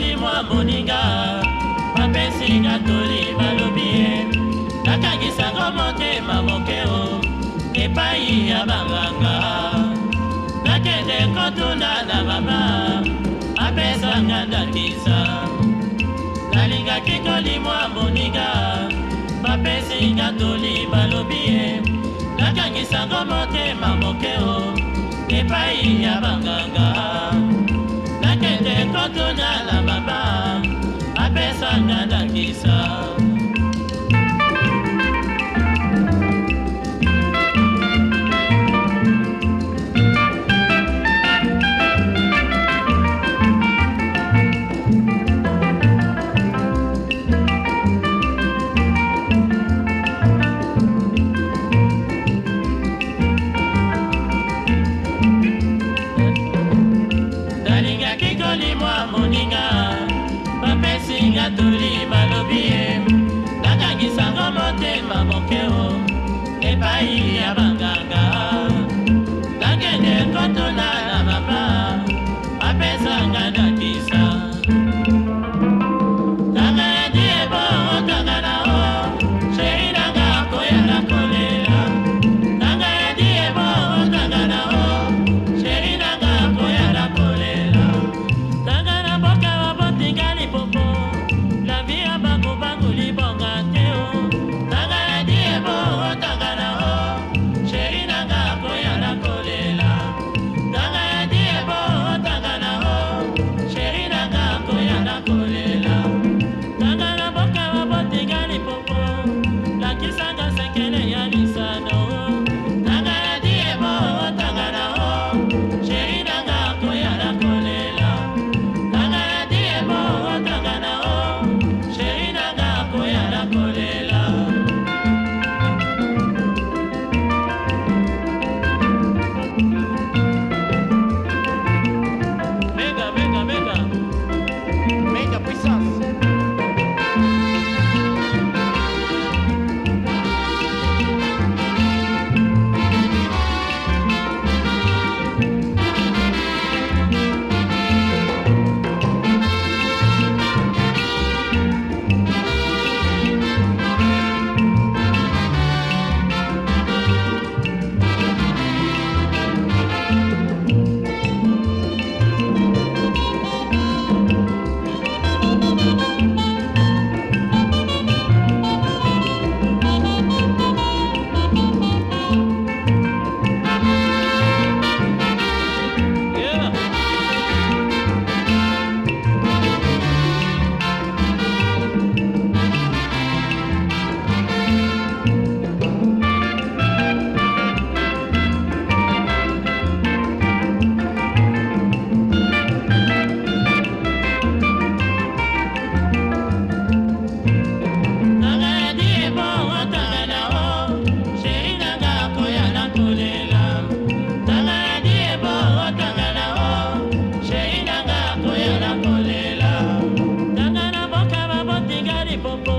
toli mwa moninga bapesinga toli balobi ye nakakisango motema mokeo epai ya banganga nakende kotuna na mama apesanga ndakisa nalingaki kolimwa moninga bapesinga toli balobi ye nakangisango motema mokeo epai ya banganga apesanga people.